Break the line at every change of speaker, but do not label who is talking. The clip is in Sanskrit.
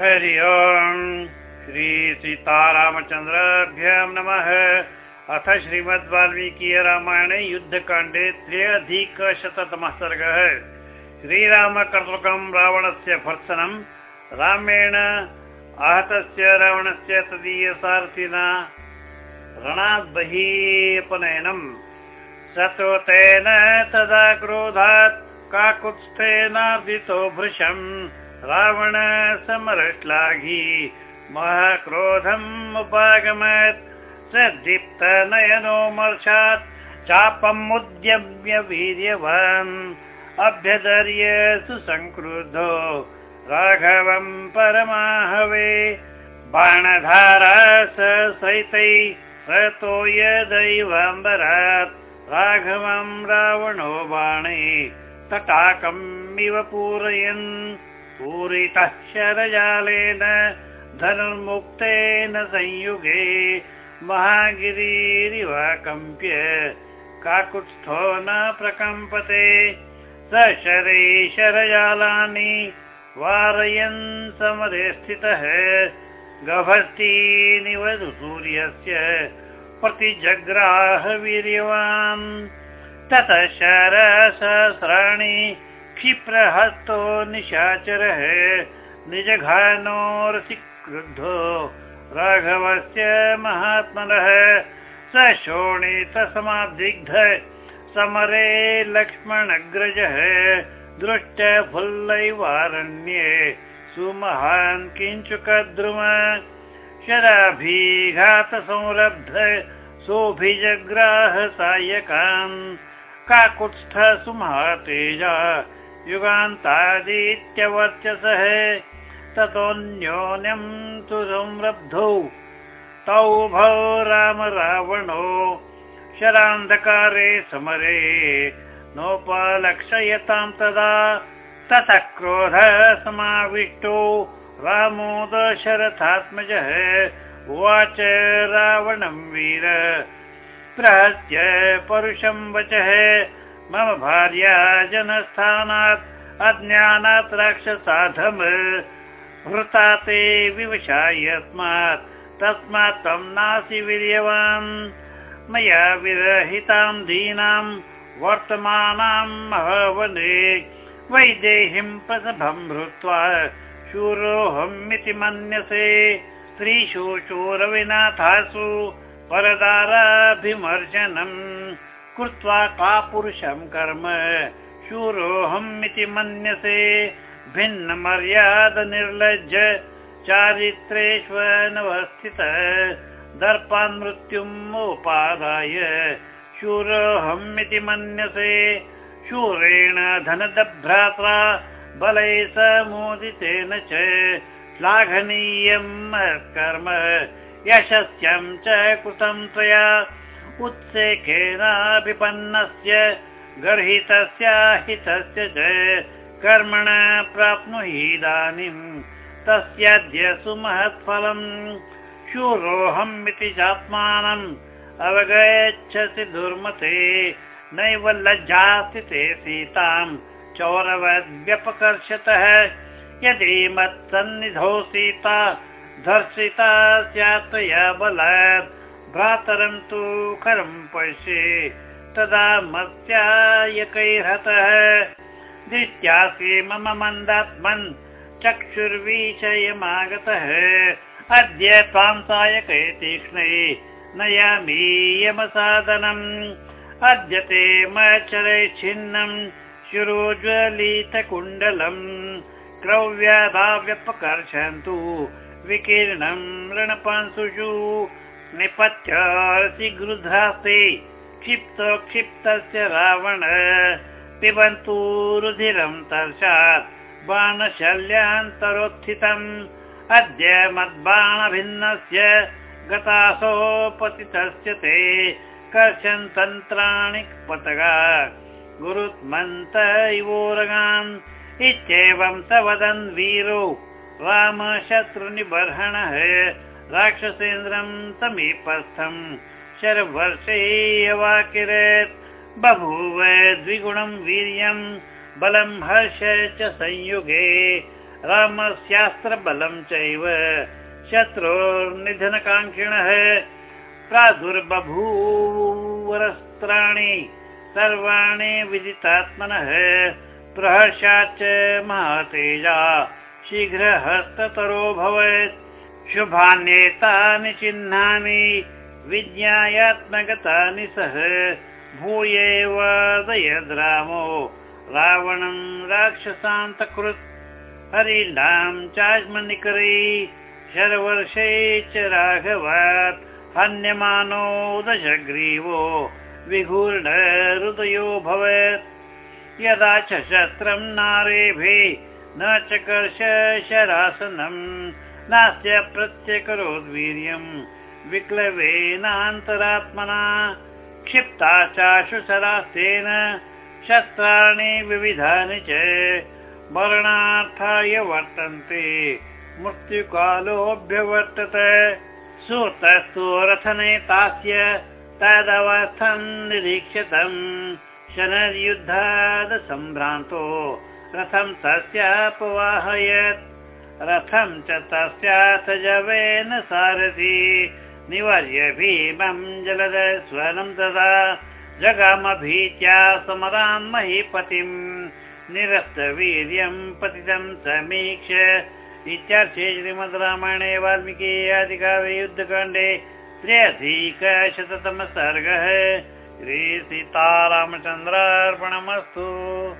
हरि ओम्। श्री सीतारामचन्द्राभ्यां नमः। अथ श्रीमद् वाल्मीकि रामायणे युद्धकाण्डे त्र्यधिकशततमः सर्गः। श्रीरामकर्तृकं रावणस्य भर्त्सनं रामेण आहतस्य रावणस्य तदीयसारथिना रणात् बहिपनयनम् सत्वतेन तदा क्रोधात् काकुत्स्थेनार्दितो भृशम् रावण समरश्लाघी महाक्रोधम् उपागमत् स दीप्तनयनो मर्षात् चापम् उद्यम्य वीर्यवान् अभ्यदर्य सुसङ्क्रुद्धो राघवम् परमाहवे बाणधारा सहितै सतो यदैवाम्बरात् राघवम् रावणो बाणे तटाकम् इव पूरयन् पूरितः शरजालेन धनुर्मुक्तेन संयुगे महागिरिरिव कम्प्य काकुत्स्थो न प्रकम्पते। स शरे शरजालानि वारयन् समरे स्थितः। गभस्तीनिवधु सूर्यस्य प्रतिजग्राह वीर्यवान् ततः शरसहस्राणि क्षिप्रहस्तो निशाचरः निजघानोरसि क्रुद्धो राघवस्य महात्मनः स शोणितसमादिग्ध समरे लक्ष्मणग्रजः दृष्टफुल्लैवारण्ये सुमहान् किञ्चुकद्रुम शराभिघातसंरब्ध सोऽभिजग्राह सायकान् काकुत्स्थ सुमहातेजा युगान्तादित्यवर्चसः ततोऽन्योन्यम् तु संरब्धौ तौ भौ राम रावणो शरान्धकारे समरे नोपलक्षयतां तदा ततः क्रोध समाविष्टो। रामो दशरथात्मजः उवाच रावणं वीर। प्रहस्य परुषं वचः मम भार्या जनस्थानात् अज्ञानात् राक्षसाधम हृता ते विवशा यस्मात् तस्मात् त्वं नासि वीर्यवान्। मया विरहितां दीनां वर्तमानां महवने वैदेहीं प्रसभं भृत्वा शूरोऽहमिति मन्यसे स्त्रीषु शूरविनाथासु परदाराभिमर्शनम् कृत्वा का पुरुषं कर्म शूरोऽहम् इति मन्यसे। भिन्नमर्याद निर्लज्ज चारित्रेष्वनवस्थित दर्पान् मृत्युम् उपादाय शूरोऽहम् इति मन्यसे। शूरेण धनदभ्रात्रा बलै मोदितेन च श्लाघनीयम् कर्म। यशस्यं च कृतं त्वया उत्सेकेनाभिपन्नस्य गर्हितस्य हितस्य च कर्मण प्राप्नुहि इदानीम्। तस्याद्य सुमहत्फलम् शूरोऽहम् इति चात्मानम् अवगच्छसि दुर्मते नैव लज्जास्ति ते सीताम्। चौरवद्व्यपकर्षतः यदि मत्सन्निधौ सीता धर्षिता स्यात् बलात् भ्रातरं तु खरं पश्ये तदा मत्स्यायकैर्हतः दृष्ट्यासि मम मन्दात्मन् चक्षुर्विषयमागतः। अद्य त्वां सायकै तीक्ष्णे नयामि यमसाधनम्। अद्य ते मचरै छिन्नं शिरोज्वलितकुण्डलम्। क्रव्यादाव्यपकर्षन्तु विकीर्णं रणपांशुषु निपत्यसि गृध्रास्ते क्षिप्त क्षिप्तस्य रावण पिबन्तु रुधिरं तर्षात् बाणशल्यान्तरोत्थितम्। अद्य मद्बाणभिन्नस्य गतासो पतितस्य ते कर्षन् तन्त्राणि पतगा। गुरुत्मन्त इवोरगान् इत्येवं स वदन् वीरो राम शत्रुनिबर्हणः राक्षसेन्द्रं समीपस्थम् शरवर्षे अवाकिरत् बभूव द्विगुणं वीर्यं बलं हर्ष च संयुगे। रामस्यास्त्रबलं चैव शत्रोर्निधनकाङ्क्षिणः। प्रादुर्बभूवरस्त्राणि सर्वाणि विदितात्मनः। प्रहर्षाच्च महातेजा। शीघ्रहस्ततरो भवेत् शुभान्येतानि चिह्नानि विज्ञायात्मगतानि सह। भूयैवादयद् रामो रावणं राक्षसान्तकृत्। हरिणां चास्मनिकरै शर्वर्षे च राघवात्। हन्यमानो दशग्रीवो विघूर्ण हृदयो भवेत्। यदा च शस्त्रं नारेभिः न चकर्ष शरासनम् नास्य प्रत्यकरोद्वीर्यम् विक्लवेनान्तरात्मना क्षिप्ता चाशु शरास्तेन शस्त्राणि विविधानि च मरणार्थाय वर्तन्ते। मृत्युकालोऽभ्यवर्तत। सूतस्तु रथनेतास्य तदवस्थं निरीक्षतम् शनर्युद्धाद् सम्भ्रान्तो रथं तस्यापवाहयत् रथं च तस्याथ जवेन सारथि। निवर्य भीमं जलद स्वनं तदा। जगामभीत्या समरां महीपतिम् निरस्तवीर्यं पतितं समीक्ष। इत्यार्थे श्रीमद् रामायणे वाल्मीकि आदिकाव्ये युद्धकाण्डे त्र्यधिकशततमः सर्गः। श्रीसीतारामचन्द्रार्पणमस्तु